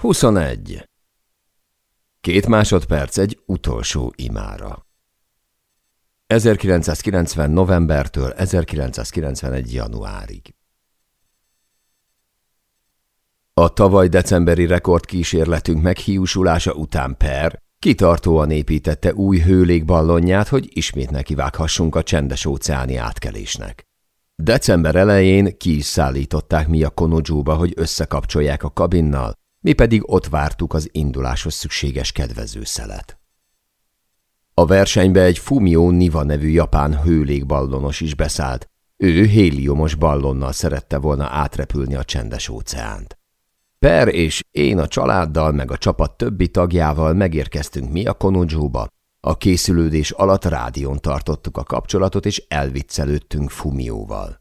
21. Két másodperc egy utolsó imára. 1990. novembertől 1991. januárig. A tavaly decemberi rekordkísérletünk meghiúsulása után Per kitartóan építette új hőlégballonját, hogy ismét nekivághassunk a csendes óceáni átkelésnek. December elején ki is szállították mi a Konodzsóba, hogy összekapcsolják a kabinnal, mi pedig ott vártuk az induláshoz szükséges kedvezőszelet. A versenybe egy Fumio Niva nevű japán hőlégballonos is beszállt. Ő héliumos ballonnal szerette volna átrepülni a csendes óceánt. Per és én a családdal meg a csapat többi tagjával megérkeztünk mi a Konodzsóba. A készülődés alatt rádión tartottuk a kapcsolatot, és elviccelődtünk Fumióval.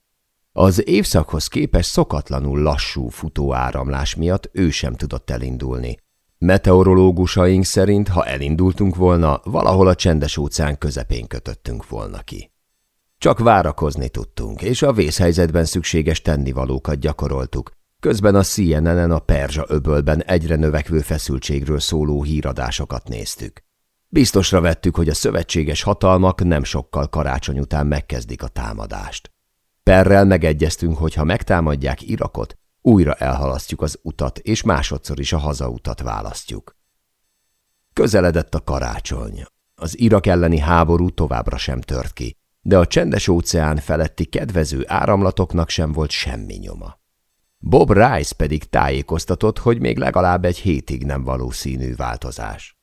Az évszakhoz képes szokatlanul lassú futóáramlás miatt ő sem tudott elindulni. Meteorológusaink szerint, ha elindultunk volna, valahol a csendes óceán közepén kötöttünk volna ki. Csak várakozni tudtunk, és a vészhelyzetben szükséges tennivalókat gyakoroltuk, közben a CNN-en a Perzsa öbölben egyre növekvő feszültségről szóló híradásokat néztük. Biztosra vettük, hogy a szövetséges hatalmak nem sokkal karácsony után megkezdik a támadást. Perrel megegyeztünk, hogy ha megtámadják Irakot, újra elhalasztjuk az utat, és másodszor is a hazautat választjuk. Közeledett a karácsony. Az Irak elleni háború továbbra sem tört ki, de a csendes óceán feletti kedvező áramlatoknak sem volt semmi nyoma. Bob Rice pedig tájékoztatott, hogy még legalább egy hétig nem valószínű változás.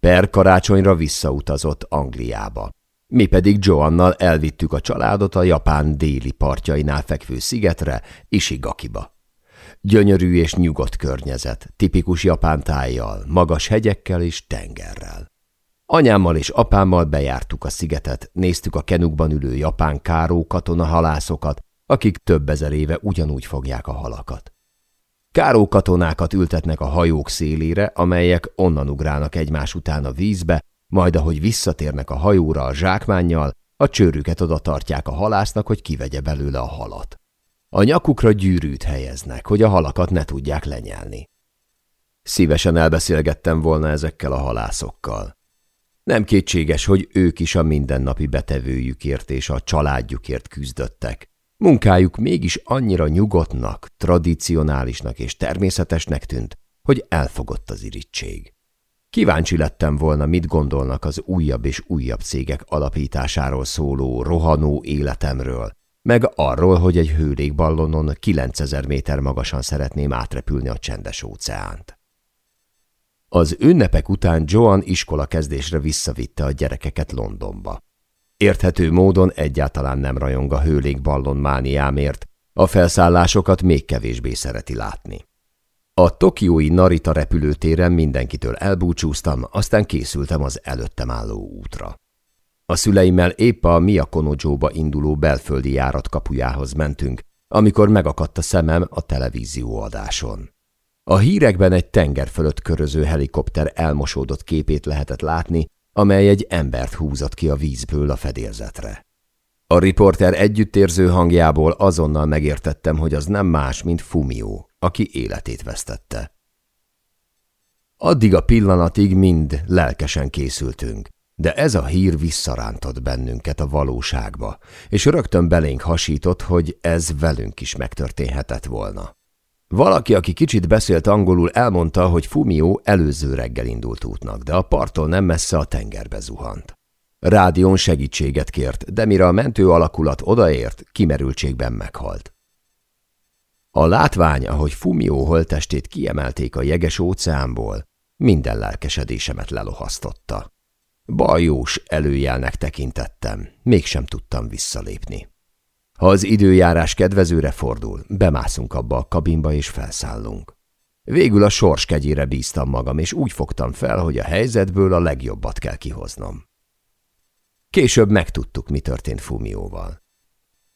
Per karácsonyra visszautazott Angliába. Mi pedig Joannal elvittük a családot a Japán déli partjainál fekvő szigetre, Ishigakiba. Gyönyörű és nyugodt környezet, tipikus japán tájjal, magas hegyekkel és tengerrel. Anyámmal és apámmal bejártuk a szigetet, néztük a kenukban ülő japán káró katona halászokat, akik több ezer éve ugyanúgy fogják a halakat. Káró katonákat ültetnek a hajók szélére, amelyek onnan ugrálnak egymás után a vízbe, majd ahogy visszatérnek a hajóra a zsákmánnyal, a csőrüket oda tartják a halásznak, hogy kivegye belőle a halat. A nyakukra gyűrűt helyeznek, hogy a halakat ne tudják lenyelni. Szívesen elbeszélgettem volna ezekkel a halászokkal. Nem kétséges, hogy ők is a mindennapi betevőjükért és a családjukért küzdöttek. Munkájuk mégis annyira nyugodtnak, tradicionálisnak és természetesnek tűnt, hogy elfogott az irítség. Kíváncsi lettem volna, mit gondolnak az újabb és újabb cégek alapításáról szóló rohanó életemről, meg arról, hogy egy hőlékballonon 9000 méter magasan szeretném átrepülni a csendes óceánt. Az ünnepek után Joan iskola kezdésre visszavitte a gyerekeket Londonba. Érthető módon egyáltalán nem rajong a hőlékballon mániámért, a felszállásokat még kevésbé szereti látni. A tokiói Narita repülőtéren mindenkitől elbúcsúztam, aztán készültem az előttem álló útra. A szüleimmel épp a Miyakonojóba induló belföldi járat kapujához mentünk, amikor megakadt a szemem a televízióadáson. A hírekben egy tenger fölött köröző helikopter elmosódott képét lehetett látni, amely egy embert húzott ki a vízből a fedélzetre. A riporter együttérző hangjából azonnal megértettem, hogy az nem más, mint Fumio, aki életét vesztette. Addig a pillanatig mind lelkesen készültünk, de ez a hír visszarántott bennünket a valóságba, és rögtön belénk hasított, hogy ez velünk is megtörténhetett volna. Valaki, aki kicsit beszélt angolul, elmondta, hogy Fumio előző reggel indult útnak, de a parttól nem messze a tengerbe zuhant. Rádión segítséget kért, de mire a mentő alakulat odaért, kimerültségben meghalt. A látvány, ahogy Fumio holtestét kiemelték a jeges óceánból, minden lelkesedésemet lelohasztotta. Bajós előjelnek tekintettem, mégsem tudtam visszalépni. Ha az időjárás kedvezőre fordul, bemászunk abba a kabinba és felszállunk. Végül a sors kegyére bíztam magam, és úgy fogtam fel, hogy a helyzetből a legjobbat kell kihoznom. Később megtudtuk, mi történt Fumióval.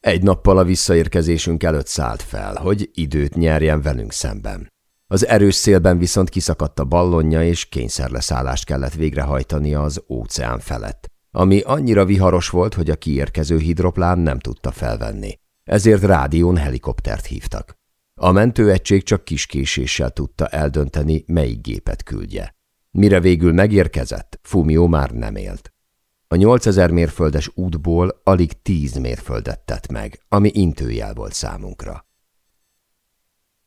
Egy nappal a visszaérkezésünk előtt szállt fel, hogy időt nyerjen velünk szemben. Az erős szélben viszont kiszakadt a ballonja, és kényszerleszállást kellett végrehajtania az óceán felett, ami annyira viharos volt, hogy a kiérkező hidroplán nem tudta felvenni. Ezért rádión helikoptert hívtak. A mentőegység csak kis késéssel tudta eldönteni, melyik gépet küldje. Mire végül megérkezett, Fumio már nem élt. A 8000 mérföldes útból alig 10 mérföldet tett meg, ami intőjel volt számunkra.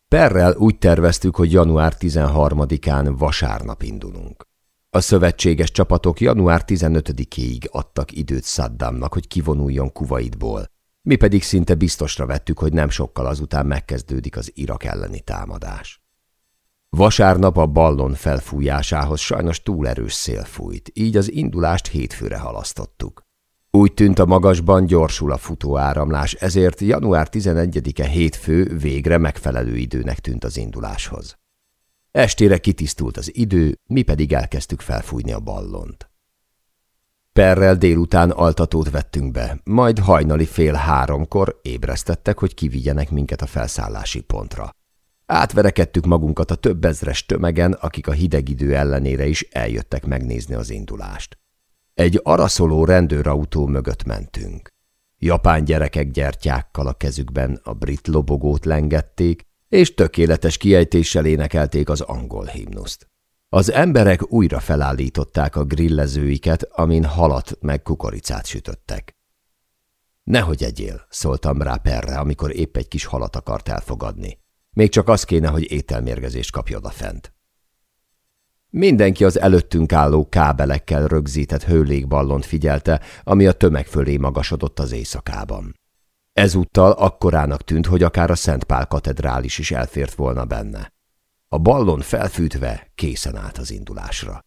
Perrel úgy terveztük, hogy január 13-án vasárnap indulunk. A szövetséges csapatok január 15-éig adtak időt Saddamnak, hogy kivonuljon Kuwaitból, mi pedig szinte biztosra vettük, hogy nem sokkal azután megkezdődik az Irak elleni támadás. Vasárnap a ballon felfújásához sajnos túl erős szél fújt, így az indulást hétfőre halasztottuk. Úgy tűnt a magasban gyorsul a futóáramlás, ezért január 11-e hétfő végre megfelelő időnek tűnt az induláshoz. Estére kitisztult az idő, mi pedig elkezdtük felfújni a ballont. Perrel délután altatót vettünk be, majd hajnali fél háromkor ébresztettek, hogy kivigyenek minket a felszállási pontra. Átverekedtük magunkat a több ezres tömegen, akik a hideg idő ellenére is eljöttek megnézni az indulást. Egy araszoló rendőrautó mögött mentünk. Japán gyerekek gyertyákkal a kezükben a brit lobogót lengették, és tökéletes kiejtéssel énekelték az angol himnuszt. Az emberek újra felállították a grillezőiket, amin halat meg kukoricát sütöttek. Nehogy egyél, szóltam rá Perre, amikor épp egy kis halat akart elfogadni. Még csak az kéne, hogy ételmérgezést kapja fent. Mindenki az előttünk álló kábelekkel rögzített hőlégballont figyelte, ami a tömeg fölé magasodott az éjszakában. Ezúttal akkorának tűnt, hogy akár a Szent katedrális is elfért volna benne. A ballon felfűtve készen állt az indulásra.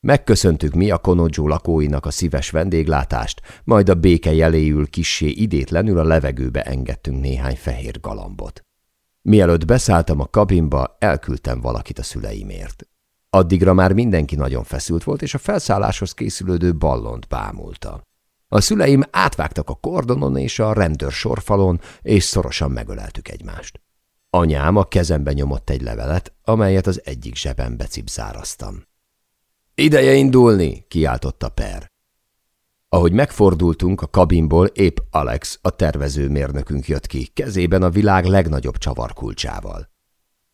Megköszöntük mi a Konodzsó lakóinak a szíves vendéglátást, majd a béke jeléül kissé idétlenül a levegőbe engedtünk néhány fehér galambot. Mielőtt beszálltam a kabinba, elküldtem valakit a szüleimért. Addigra már mindenki nagyon feszült volt, és a felszálláshoz készülődő ballont bámulta. A szüleim átvágtak a kordonon és a rendőr sorfalon, és szorosan megöleltük egymást. Anyám a kezembe nyomott egy levelet, amelyet az egyik zsebembe cipzáraztam. Ideje indulni, kiáltotta Per. Ahogy megfordultunk a kabinból, épp Alex, a tervezőmérnökünk jött ki, kezében a világ legnagyobb csavarkulcsával.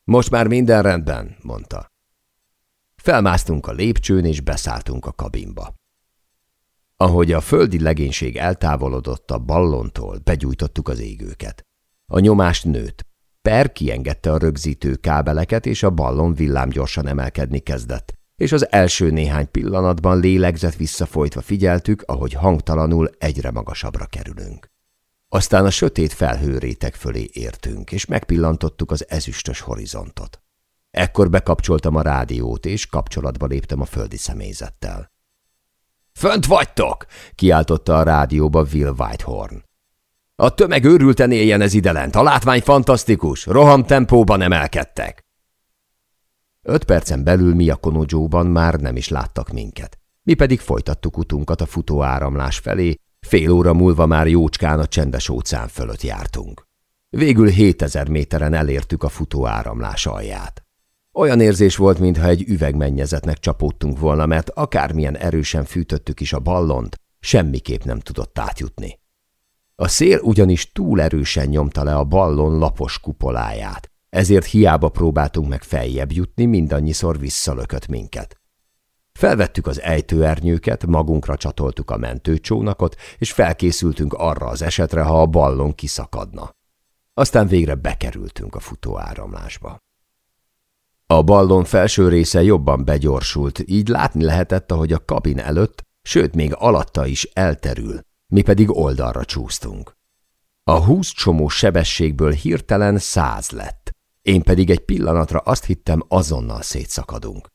Most már minden rendben, mondta. Felmásztunk a lépcsőn, és beszálltunk a kabinba. Ahogy a földi legénység eltávolodott a ballontól, begyújtottuk az égőket. A nyomást nőtt. Per kiengedte a rögzítő kábeleket, és a ballon villámgyorsan emelkedni kezdett, és az első néhány pillanatban lélegzett visszafolytva figyeltük, ahogy hangtalanul egyre magasabbra kerülünk. Aztán a sötét felhőrétek fölé értünk, és megpillantottuk az ezüstös horizontot. Ekkor bekapcsoltam a rádiót, és kapcsolatba léptem a földi személyzettel. – Fönt vagytok! – kiáltotta a rádióba Will Whitehorn. – A tömeg őrülten éljen ez lent. a látvány fantasztikus, rohamtempóban emelkedtek. Öt percen belül mi a konodzsóban már nem is láttak minket. Mi pedig folytattuk utunkat a futóáramlás felé, fél óra múlva már jócskán a csendes óceán fölött jártunk. Végül 7000 méteren elértük a futóáramlás alját. Olyan érzés volt, mintha egy üvegmennyezetnek csapódtunk volna, mert akármilyen erősen fűtöttük is a ballont, semmiképp nem tudott átjutni. A szél ugyanis túl erősen nyomta le a ballon lapos kupoláját, ezért hiába próbáltunk meg feljebb jutni, mindannyiszor visszalökött minket. Felvettük az ejtőernyőket, magunkra csatoltuk a mentőcsónakot, és felkészültünk arra az esetre, ha a ballon kiszakadna. Aztán végre bekerültünk a futóáramlásba. A ballon felső része jobban begyorsult, így látni lehetett, ahogy a kabin előtt, sőt még alatta is elterül, mi pedig oldalra csúsztunk. A húsz csomó sebességből hirtelen száz lett, én pedig egy pillanatra azt hittem, azonnal szétszakadunk.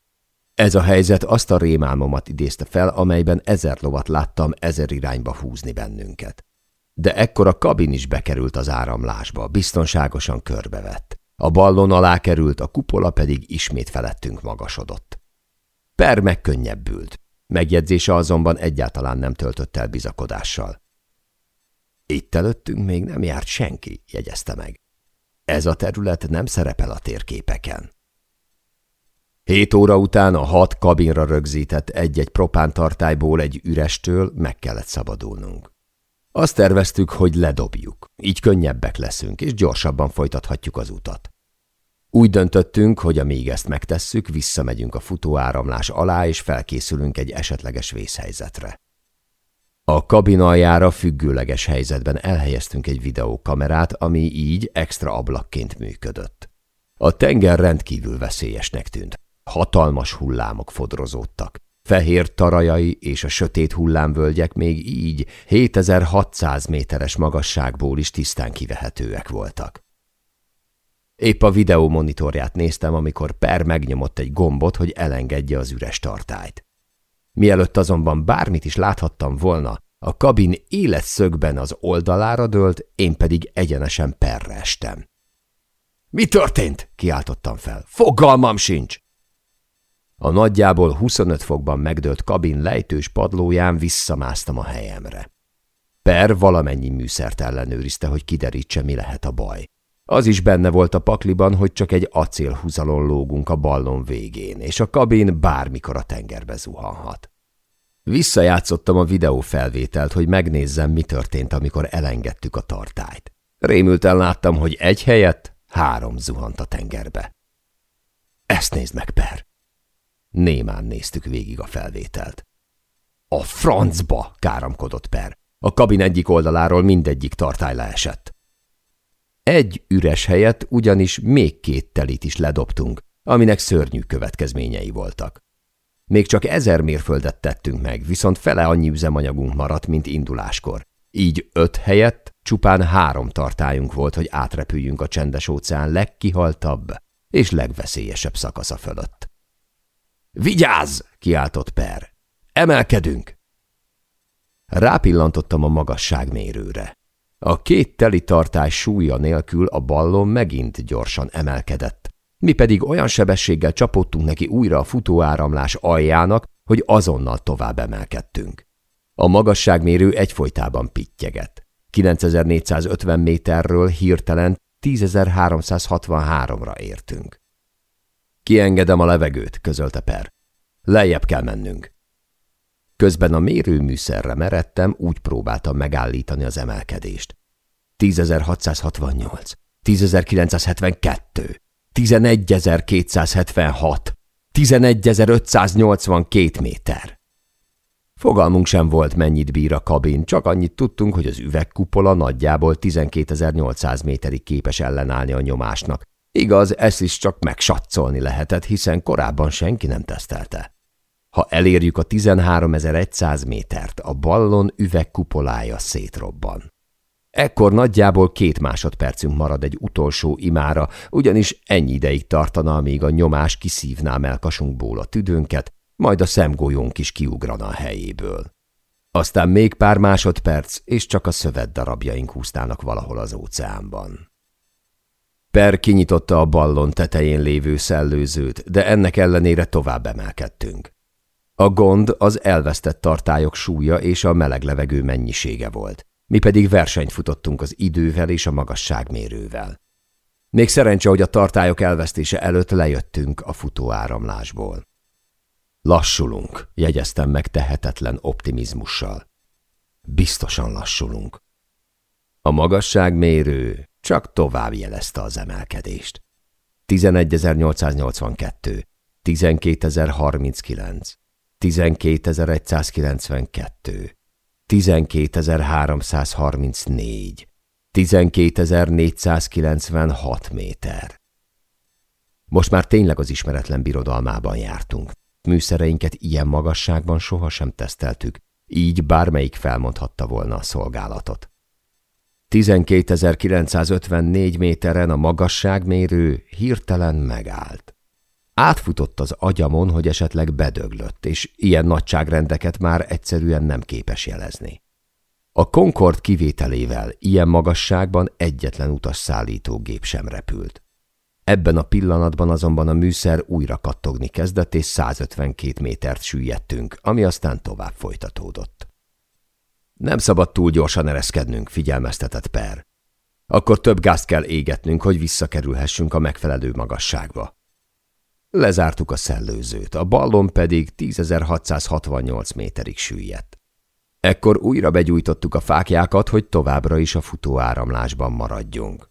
Ez a helyzet azt a rémálmomat idézte fel, amelyben ezer lovat láttam ezer irányba húzni bennünket. De ekkor a kabin is bekerült az áramlásba, biztonságosan körbevett. A ballon alá került, a kupola pedig ismét felettünk magasodott. Per megkönnyebbült. Megjegyzése azonban egyáltalán nem töltött el bizakodással. Itt előttünk még nem járt senki, jegyezte meg. Ez a terület nem szerepel a térképeken. Hét óra után a hat kabinra rögzített egy-egy propántartályból egy ürestől meg kellett szabadulnunk. Azt terveztük, hogy ledobjuk. Így könnyebbek leszünk, és gyorsabban folytathatjuk az utat. Úgy döntöttünk, hogy amíg ezt megtesszük, visszamegyünk a futóáramlás alá, és felkészülünk egy esetleges vészhelyzetre. A kabin aljára függőleges helyzetben elhelyeztünk egy videókamerát, ami így extra ablakként működött. A tenger rendkívül veszélyesnek tűnt. Hatalmas hullámok fodrozódtak. Fehér tarajai és a sötét hullámvölgyek még így 7600 méteres magasságból is tisztán kivehetőek voltak. Épp a videó monitorját néztem, amikor Per megnyomott egy gombot, hogy elengedje az üres tartályt. Mielőtt azonban bármit is láthattam volna, a kabin éles szögben az oldalára dőlt, én pedig egyenesen Perre estem. – Mi történt? – kiáltottam fel. – Fogalmam sincs! A nagyjából 25 fokban megdőlt kabin lejtős padlóján visszamásztam a helyemre. Per valamennyi műszert ellenőrizte, hogy kiderítse, mi lehet a baj. Az is benne volt a pakliban, hogy csak egy acélhúzalon lógunk a ballon végén, és a kabin bármikor a tengerbe zuhanhat. Visszajátszottam a videófelvételt, hogy megnézzem, mi történt, amikor elengedtük a tartályt. Rémülten láttam, hogy egy helyett három zuhant a tengerbe. Ezt nézd meg, Per! Némán néztük végig a felvételt. A francba! káramkodott Per. A kabin egyik oldaláról mindegyik tartály leesett. Egy üres helyet ugyanis még két telit is ledobtunk, aminek szörnyű következményei voltak. Még csak ezer mérföldet tettünk meg, viszont fele annyi üzemanyagunk maradt, mint induláskor. Így öt helyett csupán három tartályunk volt, hogy átrepüljünk a csendes óceán legkihaltabb és legveszélyesebb szakasza fölött. Vigyázz! kiáltott Per. Emelkedünk! Rápillantottam a magasságmérőre. A két teli tartály súlya nélkül a ballon megint gyorsan emelkedett. Mi pedig olyan sebességgel csapottunk neki újra a futóáramlás aljának, hogy azonnal tovább emelkedtünk. A magasságmérő egyfolytában pittyegett. 9450 méterről hirtelen 10363-ra értünk. Kiengedem a levegőt, közölte Per. Lejjebb kell mennünk. Közben a mérőműszerre meredtem, úgy próbáltam megállítani az emelkedést. 10.668, 10.972, 11.276, 11.582 méter. Fogalmunk sem volt, mennyit bír a kabin, csak annyit tudtunk, hogy az üvegkupola nagyjából 12.800 méterig képes ellenállni a nyomásnak. Igaz, ezt is csak megsatszolni lehetett, hiszen korábban senki nem tesztelte. Ha elérjük a 13.100 métert, a ballon üvegkupolája szétrobban. Ekkor nagyjából két másodpercünk marad egy utolsó imára, ugyanis ennyi ideig tartana, amíg a nyomás kiszívná melkasunkból a tüdőnket, majd a szemgolyónk is kiugrana a helyéből. Aztán még pár másodperc, és csak a szövet darabjaink húztának valahol az óceánban. Per kinyitotta a ballon tetején lévő szellőzőt, de ennek ellenére tovább emelkedtünk. A gond az elvesztett tartályok súlya és a meleg levegő mennyisége volt. Mi pedig versenyt futottunk az idővel és a magasságmérővel. Még szerencse, hogy a tartályok elvesztése előtt lejöttünk a futóáramlásból. Lassulunk, jegyeztem meg tehetetlen optimizmussal. Biztosan lassulunk. A magasságmérő csak tovább jelezte az emelkedést. 11.882, 12.039, 12.192, 12.334, 12.496 méter. Most már tényleg az ismeretlen birodalmában jártunk. Műszereinket ilyen magasságban sohasem teszteltük, így bármelyik felmondhatta volna a szolgálatot. 12.954 méteren a magasságmérő hirtelen megállt. Átfutott az agyamon, hogy esetleg bedöglött, és ilyen nagyságrendeket már egyszerűen nem képes jelezni. A Concord kivételével ilyen magasságban egyetlen utasszállító gép sem repült. Ebben a pillanatban azonban a műszer újra kattogni kezdett, és 152 métert süllyedtünk, ami aztán tovább folytatódott. Nem szabad túl gyorsan ereszkednünk, figyelmeztetett Per. Akkor több gázt kell égetnünk, hogy visszakerülhessünk a megfelelő magasságba. Lezártuk a szellőzőt, a ballon pedig 10.668 méterig süllyedt. Ekkor újra begyújtottuk a fákjákat, hogy továbbra is a futóáramlásban maradjunk.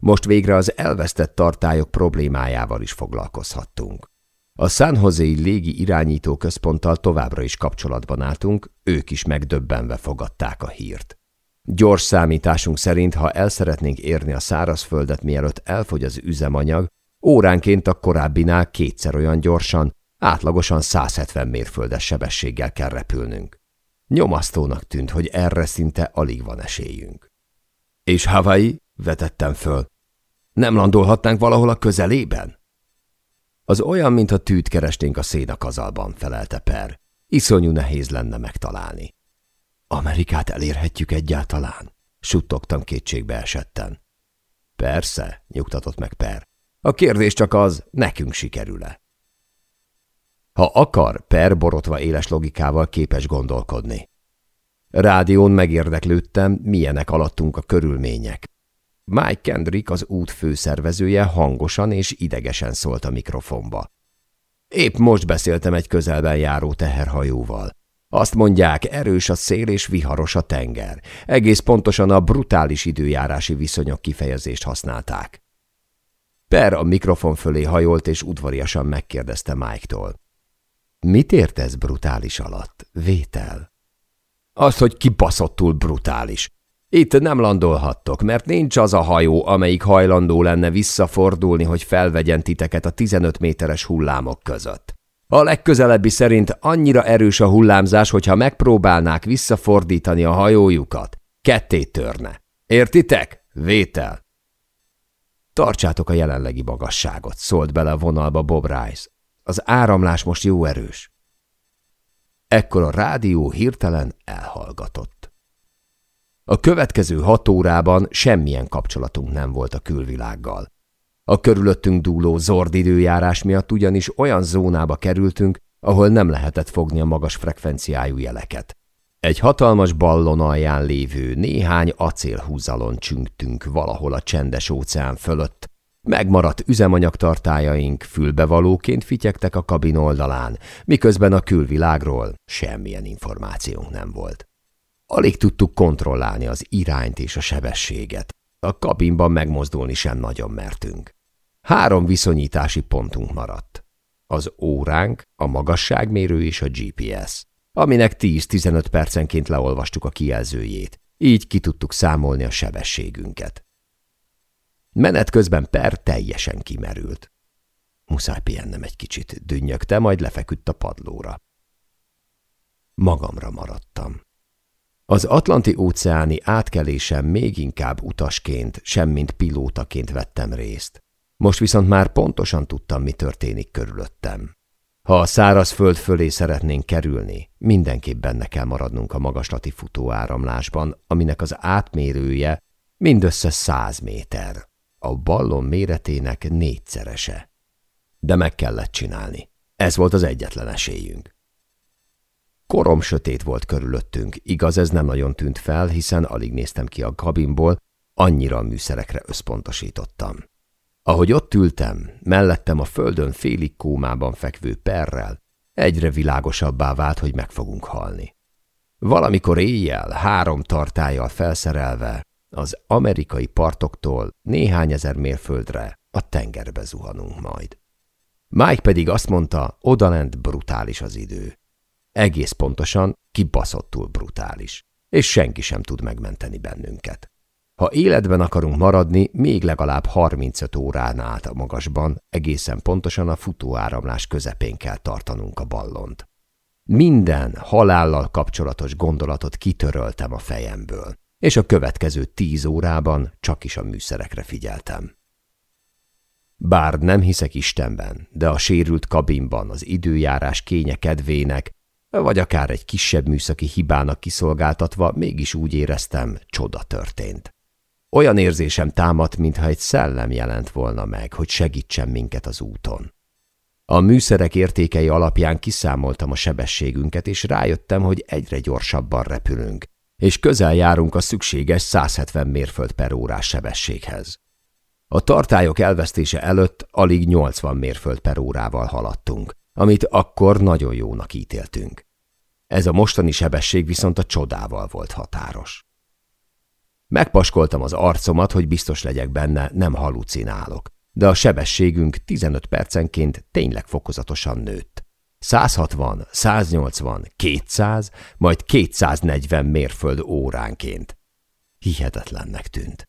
Most végre az elvesztett tartályok problémájával is foglalkozhattunk. A San Jose-i légi irányító központtal továbbra is kapcsolatban álltunk, ők is megdöbbenve fogadták a hírt. Gyors számításunk szerint, ha el szeretnénk érni a szárazföldet, mielőtt elfogy az üzemanyag, óránként a korábbinál kétszer olyan gyorsan, átlagosan 170 mérföldes sebességgel kell repülnünk. Nyomasztónak tűnt, hogy erre szinte alig van esélyünk. És Hawaii? vetettem föl. Nem landolhatnánk valahol a közelében? Az olyan, mintha tűt keresténk a szénakazalban, felelte Per. Iszonyú nehéz lenne megtalálni. Amerikát elérhetjük egyáltalán? Suttogtam kétségbe esetten. Persze, nyugtatott meg Per. A kérdés csak az, nekünk sikerül-e? Ha akar, Per borotva éles logikával képes gondolkodni. Rádión megérdeklődtem, milyenek alattunk a körülmények. Mike Kendrick, az út főszervezője hangosan és idegesen szólt a mikrofonba. Épp most beszéltem egy közelben járó teherhajóval. Azt mondják, erős a szél és viharos a tenger. Egész pontosan a brutális időjárási viszonyok kifejezést használták. Per a mikrofon fölé hajolt és udvariasan megkérdezte Mike-tól. Mit értesz brutális alatt? Vétel? Az, hogy kibaszottul brutális. Itt nem landolhattok, mert nincs az a hajó, amelyik hajlandó lenne visszafordulni, hogy felvegyen titeket a 15 méteres hullámok között. A legközelebbi szerint annyira erős a hullámzás, hogyha megpróbálnák visszafordítani a hajójukat, ketté törne. Értitek? Vétel. Tartsátok a jelenlegi magasságot, szólt bele a vonalba Bob Rice. Az áramlás most jó erős. Ekkor a rádió hirtelen elhallgatott. A következő hat órában semmilyen kapcsolatunk nem volt a külvilággal. A körülöttünk dúló zord időjárás miatt ugyanis olyan zónába kerültünk, ahol nem lehetett fogni a magas frekvenciájú jeleket. Egy hatalmas ballon alján lévő néhány acélhúzalon csüngtünk valahol a csendes óceán fölött, Megmaradt üzemanyagtartájaink fülbevalóként fityegtek a kabin oldalán, miközben a külvilágról semmilyen információnk nem volt. Alig tudtuk kontrollálni az irányt és a sebességet. A kabinban megmozdulni sem nagyon mertünk. Három viszonyítási pontunk maradt. Az óránk, a magasságmérő és a GPS, aminek 10-15 percenként leolvastuk a kijelzőjét, így ki tudtuk számolni a sebességünket. Menet közben Per teljesen kimerült. Muszáj pihennem egy kicsit, dünnyögte, majd lefeküdt a padlóra. Magamra maradtam. Az Atlanti-óceáni átkelésem még inkább utasként, semmint pilótaként vettem részt. Most viszont már pontosan tudtam, mi történik körülöttem. Ha a száraz föld fölé szeretnénk kerülni, mindenképp benne kell maradnunk a magaslati futóáramlásban, aminek az átmérője mindössze száz méter a ballon méretének négyszerese. De meg kellett csinálni. Ez volt az egyetlen esélyünk. Korom sötét volt körülöttünk, igaz ez nem nagyon tűnt fel, hiszen alig néztem ki a kabinból, annyira a műszerekre összpontosítottam. Ahogy ott ültem, mellettem a földön félig kómában fekvő perrel, egyre világosabbá vált, hogy meg fogunk halni. Valamikor éjjel, három tartályjal felszerelve, az amerikai partoktól néhány ezer mérföldre a tengerbe zuhanunk majd. Mike pedig azt mondta, odalent brutális az idő. Egész pontosan kibaszottul brutális, és senki sem tud megmenteni bennünket. Ha életben akarunk maradni, még legalább 35 órán át a magasban, egészen pontosan a futóáramlás közepén kell tartanunk a ballont. Minden halállal kapcsolatos gondolatot kitöröltem a fejemből és a következő tíz órában csak is a műszerekre figyeltem. Bár nem hiszek Istenben, de a sérült kabinban az időjárás kénye kedvének, vagy akár egy kisebb műszaki hibának kiszolgáltatva mégis úgy éreztem, csoda történt. Olyan érzésem támadt, mintha egy szellem jelent volna meg, hogy segítsen minket az úton. A műszerek értékei alapján kiszámoltam a sebességünket, és rájöttem, hogy egyre gyorsabban repülünk, és közel járunk a szükséges 170 mérföld per órás sebességhez. A tartályok elvesztése előtt alig 80 mérföld per órával haladtunk, amit akkor nagyon jónak ítéltünk. Ez a mostani sebesség viszont a csodával volt határos. Megpaskoltam az arcomat, hogy biztos legyek benne, nem halucinálok, de a sebességünk 15 percenként tényleg fokozatosan nőtt. 160, 180, 200, majd 240 mérföld óránként. Hihetetlennek tűnt.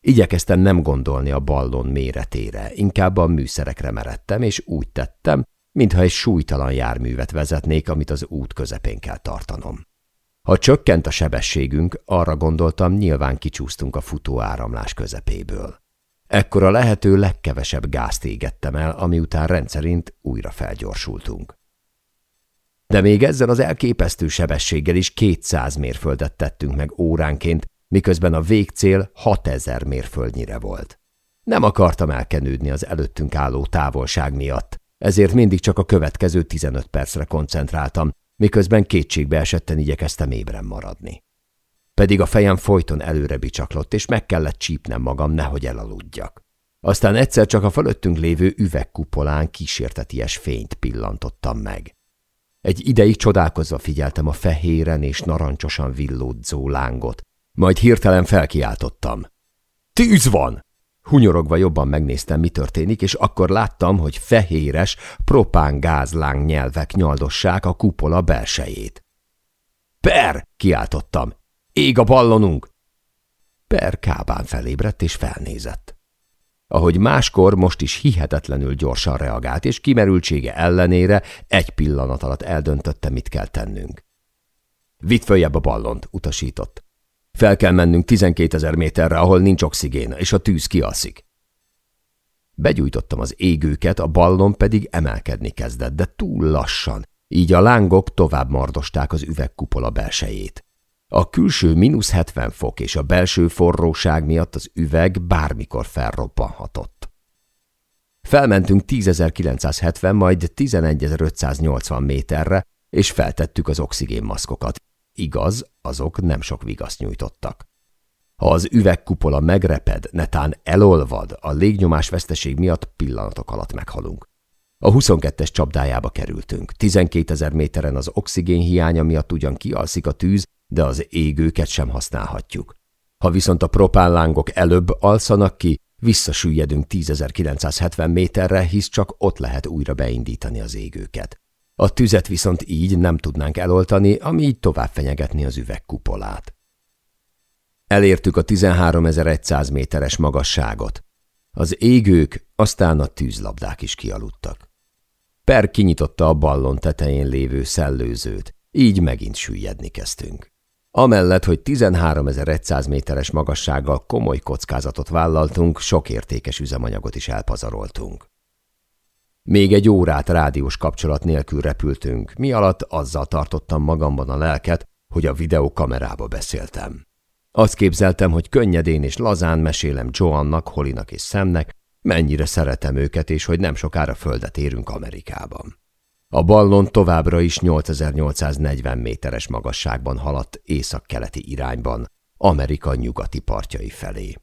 Igyekeztem nem gondolni a ballon méretére, inkább a műszerekre meredtem, és úgy tettem, mintha egy súlytalan járművet vezetnék, amit az út közepén kell tartanom. Ha csökkent a sebességünk, arra gondoltam, nyilván kicsúsztunk a futó áramlás közepéből. Ekkor a lehető legkevesebb gázt égettem el, ami után rendszerint újra felgyorsultunk. De még ezzel az elképesztő sebességgel is 200 mérföldet tettünk meg óránként, miközben a végcél 6000 mérföldnyire volt. Nem akartam elkenődni az előttünk álló távolság miatt, ezért mindig csak a következő 15 percre koncentráltam, miközben kétségbe esetten igyekeztem ébren maradni. Pedig a fejem folyton előre bicsaklott, és meg kellett csípnem magam, nehogy elaludjak. Aztán egyszer csak a fölöttünk lévő üvegkupolán kísérteties fényt pillantottam meg. Egy ideig csodálkozva figyeltem a fehéren és narancsosan villódzó lángot, majd hirtelen felkiáltottam. Tűz van! Hunyorogva jobban megnéztem, mi történik, és akkor láttam, hogy fehéres, propángázláng nyelvek nyaldossák a kupola belsejét. Per! kiáltottam. Ég a ballonunk! Per kábán felébredt és felnézett. Ahogy máskor most is hihetetlenül gyorsan reagált, és kimerültsége ellenére egy pillanat alatt eldöntötte, mit kell tennünk. Vidd följebb a ballont, utasított. Fel kell mennünk 12 ezer méterre, ahol nincs oxigén, és a tűz kialszik. Begyújtottam az égőket, a ballon pedig emelkedni kezdett, de túl lassan, így a lángok tovább mardosták az üvegkupola belsejét. A külső mínusz 70 fok és a belső forróság miatt az üveg bármikor felrobbanhatott. Felmentünk 10.970, majd 11.580 méterre, és feltettük az oxigénmaszkokat. Igaz, azok nem sok vigaszt nyújtottak. Ha az üvegkupola megreped, netán elolvad, a légnyomás veszteség miatt pillanatok alatt meghalunk. A 22-es csapdájába kerültünk. 12 ezer méteren az oxigén hiánya miatt ugyan kialszik a tűz, de az égőket sem használhatjuk. Ha viszont a propánlángok előbb alszanak ki, visszasüllyedünk 10.970 méterre, hisz csak ott lehet újra beindítani az égőket. A tüzet viszont így nem tudnánk eloltani, ami így tovább fenyegetni az üvegkupolát. Elértük a 13.100 méteres magasságot. Az égők, aztán a tűzlabdák is kialudtak. Per kinyitotta a ballon tetején lévő szellőzőt, így megint süllyedni kezdtünk. Amellett, hogy 13.100 méteres magassággal komoly kockázatot vállaltunk, sok értékes üzemanyagot is elpazaroltunk. Még egy órát rádiós kapcsolat nélkül repültünk, mi alatt azzal tartottam magamban a lelket, hogy a videókamerába beszéltem. Azt képzeltem, hogy könnyedén és lazán mesélem Joannak, Holinak és Szemnek, mennyire szeretem őket, és hogy nem sokára földet érünk Amerikában. A ballon továbbra is 8840 méteres magasságban haladt észak-keleti irányban, Amerika nyugati partjai felé.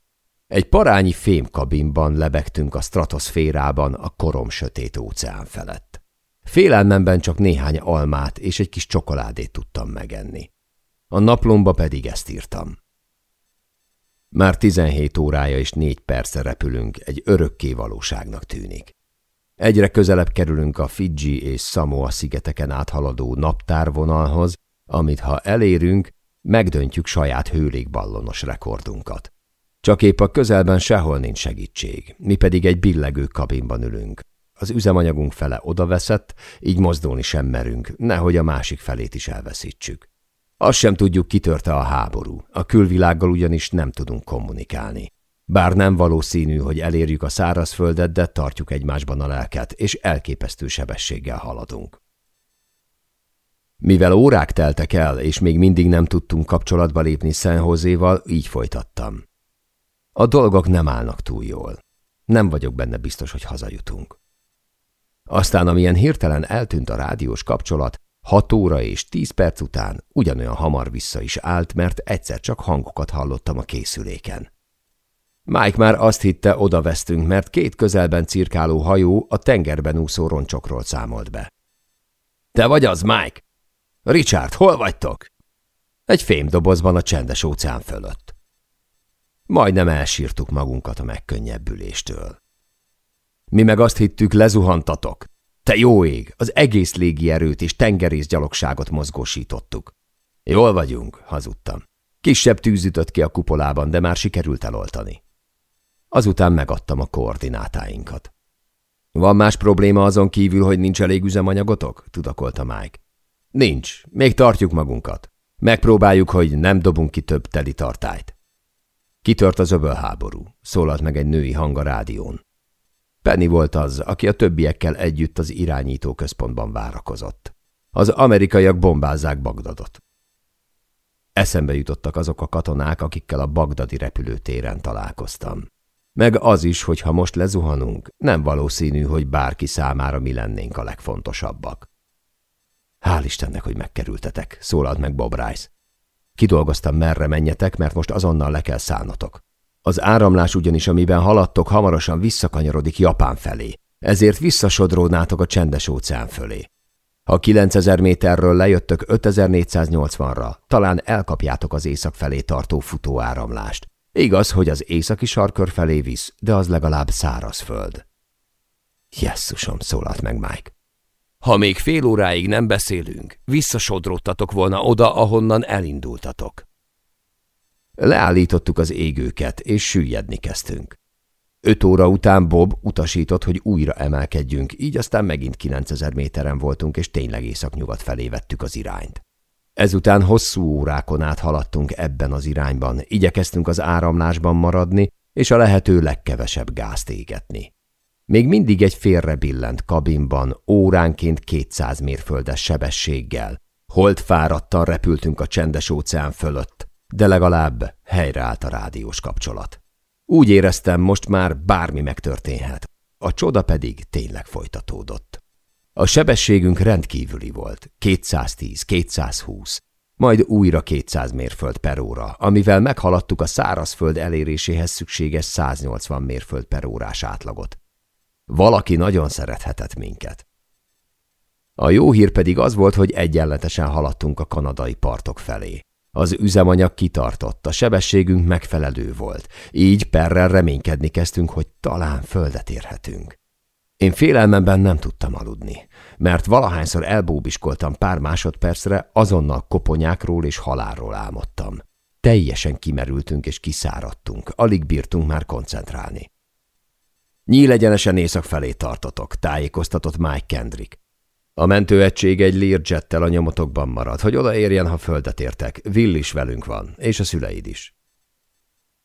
Egy parányi fémkabinban lebegtünk a stratoszférában a korom sötét óceán felett. Félelmemben csak néhány almát és egy kis csokoládét tudtam megenni. A naplomba pedig ezt írtam. Már 17 órája és négy perce repülünk, egy örökké valóságnak tűnik. Egyre közelebb kerülünk a Fidzsi és Samoa szigeteken áthaladó naptárvonalhoz, amit ha elérünk, megdöntjük saját hőlégballonos rekordunkat. Csak épp a közelben sehol nincs segítség, mi pedig egy billegő kabinban ülünk. Az üzemanyagunk fele odaveszett, így mozdulni sem merünk, nehogy a másik felét is elveszítsük. Azt sem tudjuk, kitörte a háború, a külvilággal ugyanis nem tudunk kommunikálni. Bár nem valószínű, hogy elérjük a szárazföldet, de tartjuk egymásban a lelket, és elképesztő sebességgel haladunk. Mivel órák teltek el, és még mindig nem tudtunk kapcsolatba lépni Szenhozéval, így folytattam. A dolgok nem állnak túl jól. Nem vagyok benne biztos, hogy hazajutunk. Aztán, amilyen hirtelen eltűnt a rádiós kapcsolat, hat óra és tíz perc után ugyanolyan hamar vissza is állt, mert egyszer csak hangokat hallottam a készüléken. Mike már azt hitte, oda vesztünk, mert két közelben cirkáló hajó a tengerben úszó roncsokról számolt be. – Te vagy az, Mike? Richard, hol vagytok? Egy fémdobozban a csendes óceán fölött. Majdnem elsírtuk magunkat a megkönnyebbüléstől. Mi meg azt hittük, lezuhantatok. Te jó ég, az egész légierőt és tengerészgyalogságot mozgósítottuk. Jól vagyunk, hazudtam. Kisebb tűz ütött ki a kupolában, de már sikerült eloltani. Azután megadtam a koordinátáinkat. Van más probléma azon kívül, hogy nincs elég üzemanyagotok? tudakolta Mike. Nincs, még tartjuk magunkat. Megpróbáljuk, hogy nem dobunk ki több teli tartályt. Kitört az öbölháború, szólalt meg egy női hang a rádión. Penny volt az, aki a többiekkel együtt az irányító központban várakozott. Az amerikaiak bombázzák Bagdadot. Eszembe jutottak azok a katonák, akikkel a bagdadi repülőtéren találkoztam. Meg az is, hogy ha most lezuhanunk, nem valószínű, hogy bárki számára mi lennénk a legfontosabbak. Hál' Istennek, hogy megkerültetek, szólalt meg Bob Rice. Kidolgoztam, merre menjetek, mert most azonnal le kell szállnotok. Az áramlás ugyanis, amiben haladtok, hamarosan visszakanyarodik Japán felé, ezért visszasodródnátok a csendes óceán fölé. Ha 9000 méterről lejöttök 5480-ra, talán elkapjátok az észak felé tartó futóáramlást. Igaz, hogy az északi sarkör felé visz, de az legalább szárazföld. Jesszusom, szólalt meg Mike. Ha még fél óráig nem beszélünk, visszasodródtatok volna oda, ahonnan elindultatok. Leállítottuk az égőket, és süllyedni kezdtünk. Öt óra után Bob utasított, hogy újra emelkedjünk, így aztán megint 9000 méteren voltunk, és tényleg északnyugat felé vettük az irányt. Ezután hosszú órákon át haladtunk ebben az irányban, igyekeztünk az áramlásban maradni, és a lehető legkevesebb gázt égetni. Még mindig egy félre billent kabinban, óránként 200 mérföldes sebességgel. Holt fáradtan repültünk a csendes óceán fölött, de legalább helyreállt a rádiós kapcsolat. Úgy éreztem, most már bármi megtörténhet, a csoda pedig tényleg folytatódott. A sebességünk rendkívüli volt, 210-220, majd újra 200 mérföld per óra, amivel meghaladtuk a szárazföld eléréséhez szükséges 180 mérföld per órás átlagot. Valaki nagyon szerethetett minket. A jó hír pedig az volt, hogy egyenletesen haladtunk a kanadai partok felé. Az üzemanyag kitartott, a sebességünk megfelelő volt, így perrel reménykedni kezdtünk, hogy talán földet érhetünk. Én félelmemben nem tudtam aludni, mert valahányszor elbóbiskoltam pár másodpercre, azonnal koponyákról és halálról álmodtam. Teljesen kimerültünk és kiszáradtunk, alig bírtunk már koncentrálni. Nyíl egyenesen észak felé tartotok, tájékoztatott Mike Kendrick. A mentőegység egy Learjettel a nyomotokban marad, hogy odaérjen, ha földet értek. Will is velünk van, és a szüleid is.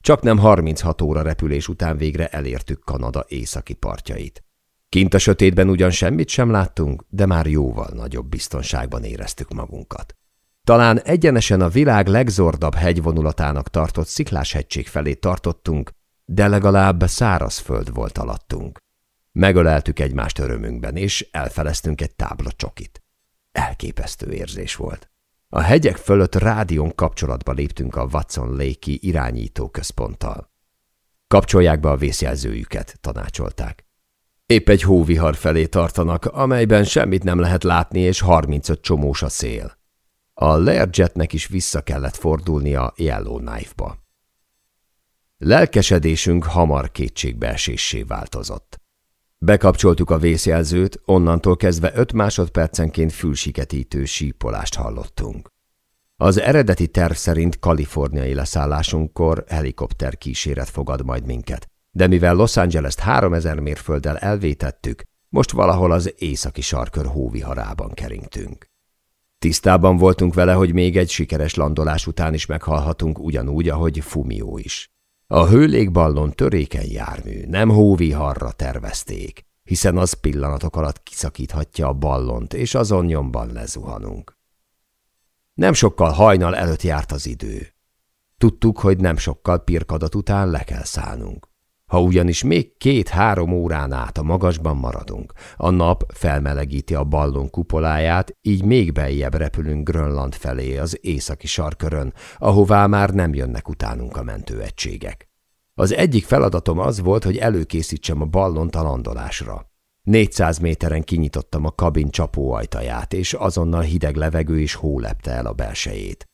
Csak nem 36 óra repülés után végre elértük Kanada északi partjait. Kint a sötétben ugyan semmit sem láttunk, de már jóval nagyobb biztonságban éreztük magunkat. Talán egyenesen a világ legzordabb hegyvonulatának tartott Sziklás-hegység felé tartottunk, de legalább szárazföld volt alattunk. Megöleltük egymást örömünkben, és elfeleztünk egy tábla csokit. Elképesztő érzés volt. A hegyek fölött rádión kapcsolatba léptünk a Watson Lake-i irányító központtal. Kapcsolják be a vészjelzőjüket, tanácsolták. Épp egy hóvihar felé tartanak, amelyben semmit nem lehet látni, és 35 csomós a szél. A Learjetnek is vissza kellett fordulnia Yellowknife-ba. Lelkesedésünk hamar kétségbeesésé változott. Bekapcsoltuk a vészjelzőt, onnantól kezdve öt másodpercenként fülsiketítő sípolást hallottunk. Az eredeti terv szerint kaliforniai leszállásunkkor helikopter kíséret fogad majd minket, de mivel Los Angeles-t 3000 mérfölddel elvétettük, most valahol az északi sarkör hóviharában keringtünk. Tisztában voltunk vele, hogy még egy sikeres landolás után is meghalhatunk ugyanúgy, ahogy Fumio is. A hőlégballon törékeny jármű, nem hóviharra tervezték, hiszen az pillanatok alatt kiszakíthatja a ballont, és azon nyomban lezuhanunk. Nem sokkal hajnal előtt járt az idő. Tudtuk, hogy nem sokkal pirkadat után le kell szállnunk. Ha ugyanis még két-három órán át a magasban maradunk, a nap felmelegíti a ballon kupoláját, így még beljebb repülünk Grönland felé az északi sarkörön, ahová már nem jönnek utánunk a mentőegységek. Az egyik feladatom az volt, hogy előkészítsem a ballont a landolásra. 400 méteren kinyitottam a kabin csapóajtaját, és azonnal hideg levegő és hó lepte el a belsejét.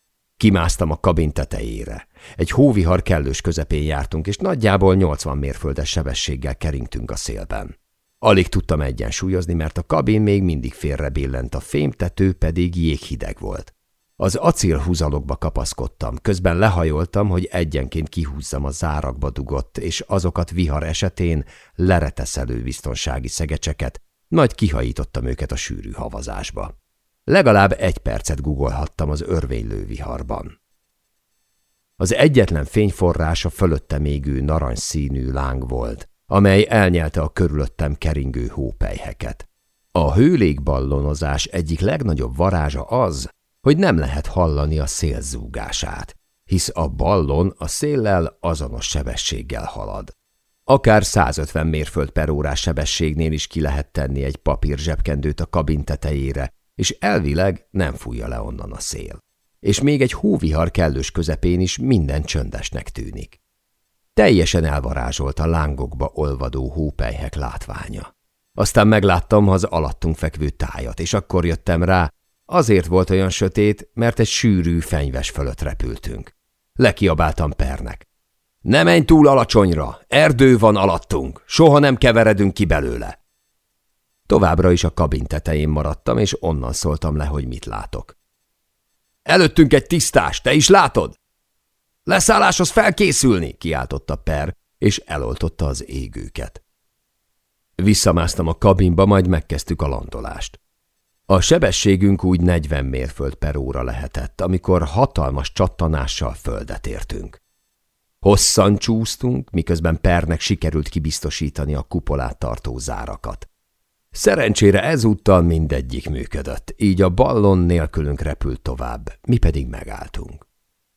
Kimásztam a kabin tetejére. Egy hóvihar kellős közepén jártunk, és nagyjából 80 mérföldes sebességgel keringtünk a szélben. Alig tudtam egyensúlyozni, mert a kabin még mindig félre billent, a fémtető pedig jéghideg volt. Az acélhúzalokba kapaszkodtam, közben lehajoltam, hogy egyenként kihúzzam a zárakba dugott, és azokat vihar esetén lereteszelő biztonsági szegecseket, majd kihajítottam őket a sűrű havazásba. Legalább egy percet guggolhattam az örvénylő viharban. Az egyetlen fényforrása fölötte mégő narancsszínű láng volt, amely elnyelte a körülöttem keringő hópelyheket. A hőlékballonozás egyik legnagyobb varázsa az, hogy nem lehet hallani a szél zúgását, hisz a ballon a széllel azonos sebességgel halad. Akár 150 mérföld per órás sebességnél is ki lehet tenni egy papír zsebkendőt a kabin tetejére, és elvileg nem fújja le onnan a szél. És még egy hóvihar kellős közepén is minden csöndesnek tűnik. Teljesen elvarázsolt a lángokba olvadó hópelyhek látványa. Aztán megláttam az alattunk fekvő tájat, és akkor jöttem rá, azért volt olyan sötét, mert egy sűrű fenyves fölött repültünk. Lekiabáltam pernek. Ne menj túl alacsonyra, erdő van alattunk, soha nem keveredünk ki belőle. Továbbra is a kabin tetején maradtam, és onnan szóltam le, hogy mit látok. Előttünk egy tisztás, te is látod? Leszálláshoz felkészülni, kiáltotta Per, és eloltotta az égőket. Visszamásztam a kabinba, majd megkezdtük a landolást. A sebességünk úgy 40 mérföld per óra lehetett, amikor hatalmas csattanással földet értünk. Hosszan csúsztunk, miközben Pernek sikerült kibiztosítani a kupolát tartó zárakat. Szerencsére ezúttal mindegyik működött, így a ballon nélkülünk repült tovább, mi pedig megálltunk.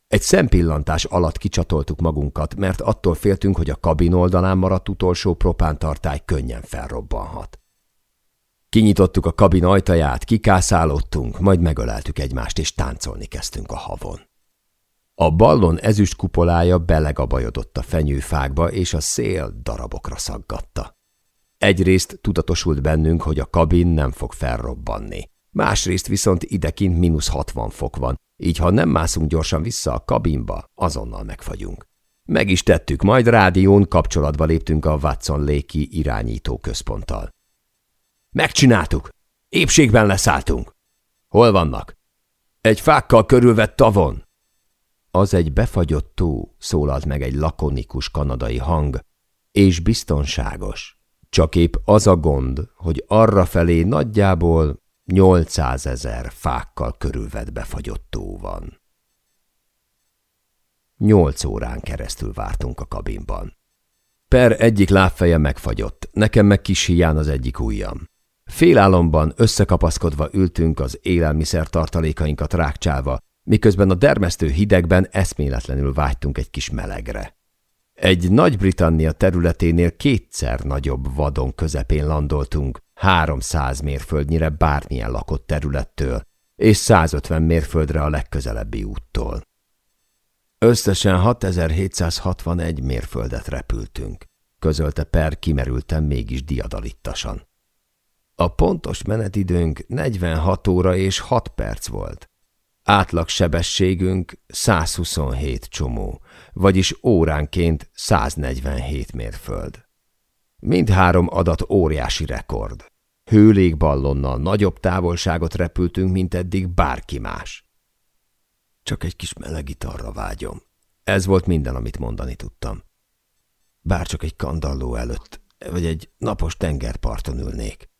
Egy szempillantás alatt kicsatoltuk magunkat, mert attól féltünk, hogy a kabin oldalán maradt utolsó propántartály könnyen felrobbanhat. Kinyitottuk a kabin ajtaját, kikászálódtunk, majd megöleltük egymást, és táncolni kezdtünk a havon. A ballon ezüst kupolája belegabajodott a fenyőfákba, és a szél darabokra szaggatta. Egyrészt tudatosult bennünk, hogy a kabin nem fog felrobbanni. Másrészt viszont idekint mínusz 60 fok van, így ha nem mászunk gyorsan vissza a kabinba, azonnal megfagyunk. Meg is tettük, majd rádión kapcsolatba léptünk a Watson Léki irányító központtal. Megcsináltuk! Épségben leszálltunk! Hol vannak? Egy fákkal körülvett tavon. Az egy befagyott tó, szólalt meg egy lakonikus kanadai hang, és biztonságos. Csak épp az a gond, hogy arra felé nagyjából 800 ezer fákkal körülvett befagyott tó van. Nyolc órán keresztül vártunk a kabinban. Per egyik lábfeje megfagyott, nekem meg kis hián az egyik ujjam. Félálomban összekapaszkodva ültünk az élelmiszer tartalékainkat rákcsálva, miközben a dermesztő hidegben eszméletlenül vágytunk egy kis melegre. Egy Nagy-Britannia területénél kétszer nagyobb vadon közepén landoltunk, 300 mérföldnyire bármilyen lakott területtől, és 150 mérföldre a legközelebbi úttól. Összesen 6761 mérföldet repültünk, közölte Per kimerültem mégis diadalittasan. A pontos menetidőnk 46 óra és 6 perc volt. Átlagsebességünk 127 csomó, vagyis óránként 147 mérföld. Mindhárom adat óriási rekord. Hőlégballonnal nagyobb távolságot repültünk, mint eddig bárki más. Csak egy kis meleg italra vágyom. Ez volt minden, amit mondani tudtam. Bár csak egy kandalló előtt, vagy egy napos tengerparton ülnék.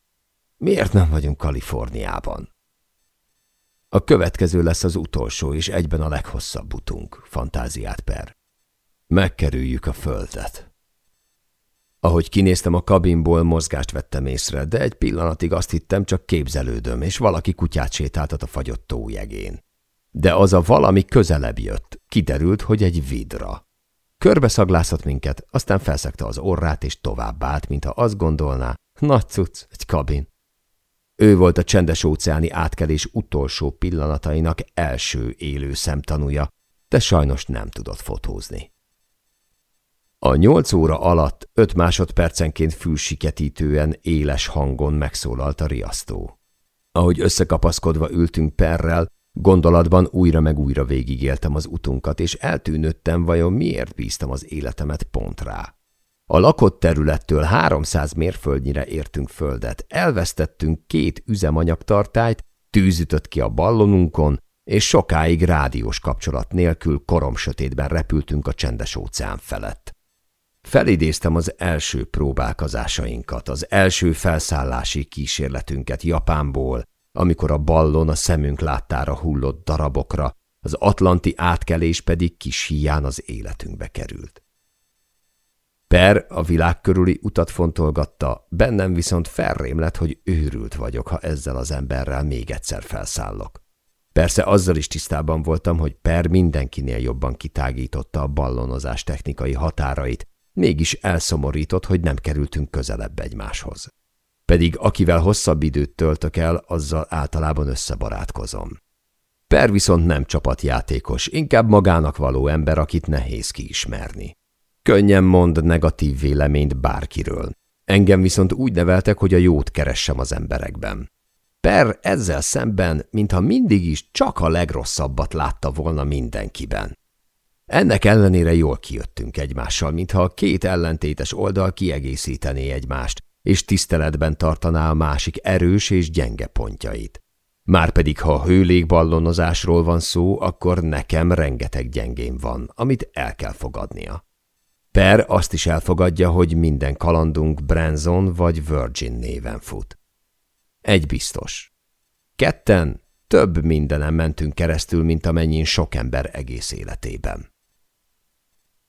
Miért nem vagyunk Kaliforniában? A következő lesz az utolsó, és egyben a leghosszabb utunk, fantáziát per. Megkerüljük a földet. Ahogy kinéztem a kabinból, mozgást vettem észre, de egy pillanatig azt hittem, csak képzelődöm, és valaki kutyát sétáltat a fagyott tójegén. De az a valami közelebb jött, kiderült, hogy egy vidra. Körbeszaglászott minket, aztán felszegte az orrát, és tovább állt, mintha azt gondolná, nagy cucc, egy kabin. Ő volt a csendes óceáni átkelés utolsó pillanatainak első élő szemtanúja, de sajnos nem tudott fotózni. A nyolc óra alatt öt másodpercenként fülsiketítően éles hangon megszólalt a riasztó. Ahogy összekapaszkodva ültünk perrel, gondolatban újra meg újra végigéltem az utunkat, és eltűnöttem, vajon miért bíztam az életemet pont rá. A lakott területtől 300 mérföldnyire értünk földet, elvesztettünk két üzemanyagtartályt, tűzütött ki a ballonunkon, és sokáig rádiós kapcsolat nélkül koromsötétben repültünk a csendes óceán felett. Felidéztem az első próbálkozásainkat, az első felszállási kísérletünket Japánból, amikor a ballon a szemünk láttára hullott darabokra, az atlanti átkelés pedig kis híján az életünkbe került. Per a világ körüli utat fontolgatta, bennem viszont felrém lett, hogy őrült vagyok, ha ezzel az emberrel még egyszer felszállok. Persze azzal is tisztában voltam, hogy Per mindenkinél jobban kitágította a ballonozás technikai határait, mégis elszomorított, hogy nem kerültünk közelebb egymáshoz. Pedig akivel hosszabb időt töltök el, azzal általában összebarátkozom. Per viszont nem csapatjátékos, inkább magának való ember, akit nehéz kiismerni. Könnyen mond negatív véleményt bárkiről. Engem viszont úgy neveltek, hogy a jót keressem az emberekben. Per ezzel szemben, mintha mindig is csak a legrosszabbat látta volna mindenkiben. Ennek ellenére jól kijöttünk egymással, mintha a két ellentétes oldal kiegészítené egymást, és tiszteletben tartaná a másik erős és gyenge pontjait. Márpedig, ha hőlégballonozásról van szó, akkor nekem rengeteg gyengém van, amit el kell fogadnia. Per azt is elfogadja, hogy minden kalandunk Branson vagy Virgin néven fut. Egy biztos. Ketten több mindenem mentünk keresztül, mint amennyin sok ember egész életében.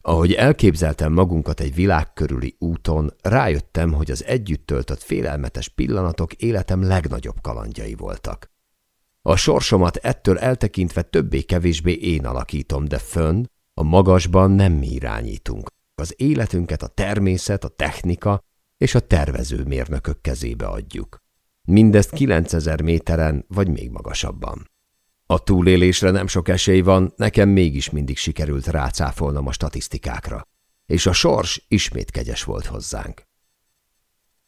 Ahogy elképzeltem magunkat egy világ körüli úton, rájöttem, hogy az együtt töltött félelmetes pillanatok életem legnagyobb kalandjai voltak. A sorsomat ettől eltekintve többé-kevésbé én alakítom, de fönn, a magasban nem mi irányítunk. Az életünket a természet, a technika és a tervező mérnökök kezébe adjuk. Mindezt 9000 méteren vagy még magasabban. A túlélésre nem sok esély van, nekem mégis mindig sikerült rácáfolnom a statisztikákra. És a sors ismét kegyes volt hozzánk.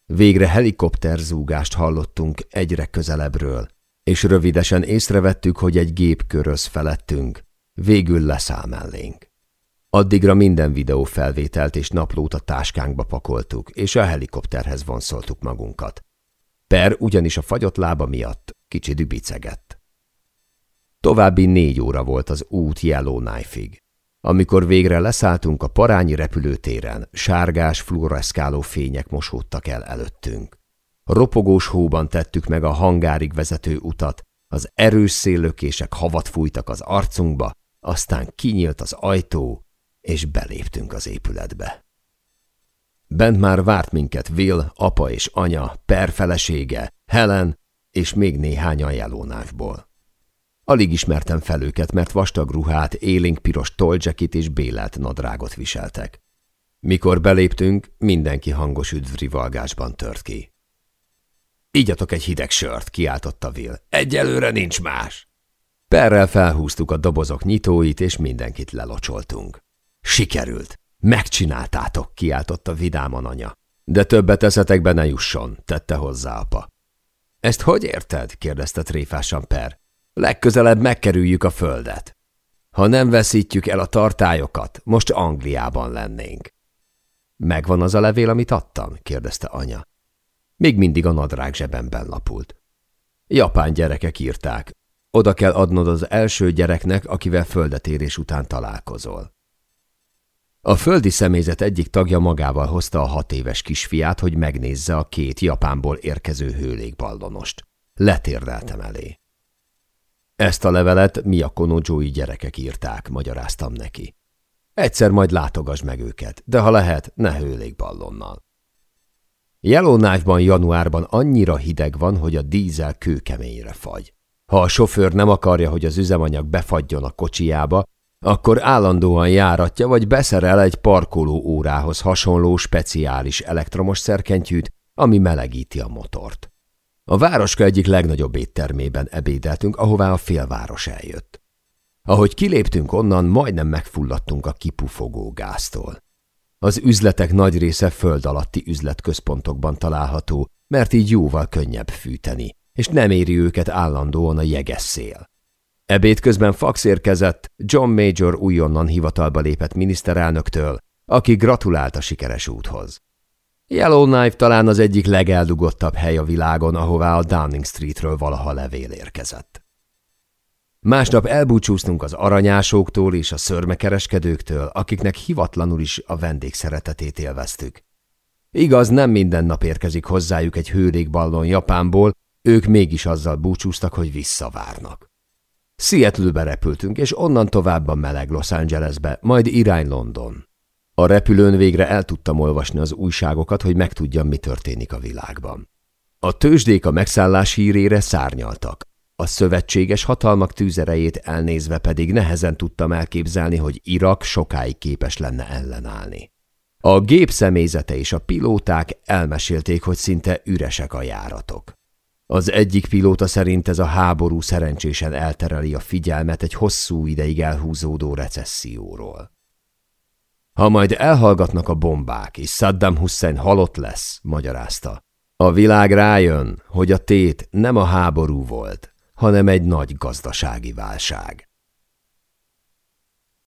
Végre helikopterzúgást hallottunk egyre közelebbről, és rövidesen észrevettük, hogy egy gép köröz felettünk, végül leszáll mellénk. Addigra minden videófelvételt és naplót a táskánkba pakoltuk, és a helikopterhez vonszoltuk magunkat. Per ugyanis a fagyott lába miatt kicsi dübicegett. További négy óra volt az út Yellowknife-ig. Amikor végre leszálltunk a parányi repülőtéren, sárgás, fluoreszkáló fények mosódtak el előttünk. Ropogós hóban tettük meg a hangárig vezető utat, az erős széllökések havat fújtak az arcunkba, aztán kinyílt az ajtó, és beléptünk az épületbe. Bent már várt minket Will, apa és anya, Per felesége, Helen és még néhányan jelónásból. Alig ismertem fel őket, mert vastag ruhát, élénk piros toldzsekit és bélelt nadrágot viseltek. Mikor beléptünk, mindenki hangos üdvrivalgásban tört ki. Igyatok egy hideg sört, kiáltotta Will. Egyelőre nincs más. Perrel felhúztuk a dobozok nyitóit, és mindenkit lelocsoltunk. Sikerült. Megcsináltátok, kiáltotta vidáman anya. De többet eszetekbe ne jusson, tette hozzá apa. Ezt hogy érted? kérdezte tréfásan Per. Legközelebb megkerüljük a földet. Ha nem veszítjük el a tartályokat, most Angliában lennénk. Megvan az a levél, amit adtam? kérdezte anya. Még mindig a nadrág zsebemben lapult. Japán gyerekek írták. Oda kell adnod az első gyereknek, akivel földetérés után találkozol. A földi személyzet egyik tagja magával hozta a hat éves kisfiát, hogy megnézze a két Japánból érkező hőlégballonost. Letérdeltem elé. Ezt a levelet mi a konodzsói gyerekek írták, magyaráztam neki. Egyszer majd látogass meg őket, de ha lehet, ne hőlégballonnal. Yellowknife-ban januárban annyira hideg van, hogy a dízel kőkeményre fagy. Ha a sofőr nem akarja, hogy az üzemanyag befagyjon a kocsijába, akkor állandóan járatja vagy beszerel egy parkoló órához hasonló speciális elektromos szerkentyűt, ami melegíti a motort. A városka egyik legnagyobb éttermében ebédeltünk, ahová a félváros eljött. Ahogy kiléptünk onnan, majdnem megfulladtunk a kipufogó gáztól. Az üzletek nagy része föld alatti üzletközpontokban található, mert így jóval könnyebb fűteni, és nem éri őket állandóan a jeges szél. Ebéd közben fax érkezett John Major újonnan hivatalba lépett miniszterelnöktől, aki gratulált a sikeres úthoz. Yellowknife talán az egyik legeldugottabb hely a világon, ahová a Downing Streetről valaha levél érkezett. Másnap elbúcsúztunk az aranyásóktól és a szörmekereskedőktől, akiknek hivatlanul is a vendég szeretetét élveztük. Igaz, nem minden nap érkezik hozzájuk egy hőlékballon Japánból, ők mégis azzal búcsúztak, hogy visszavárnak. Seattle-be repültünk, és onnan tovább a meleg Los Angelesbe, majd irány London. A repülőn végre el tudtam olvasni az újságokat, hogy megtudjam, mi történik a világban. A tőzsdék a megszállás hírére szárnyaltak. A szövetséges hatalmak tűzerejét elnézve pedig nehezen tudtam elképzelni, hogy Irak sokáig képes lenne ellenállni. A gép személyzete és a pilóták elmesélték, hogy szinte üresek a járatok. Az egyik pilóta szerint ez a háború szerencsésen eltereli a figyelmet egy hosszú ideig elhúzódó recesszióról. Ha majd elhallgatnak a bombák, és Saddam Hussein halott lesz, magyarázta, a világ rájön, hogy a tét nem a háború volt, hanem egy nagy gazdasági válság.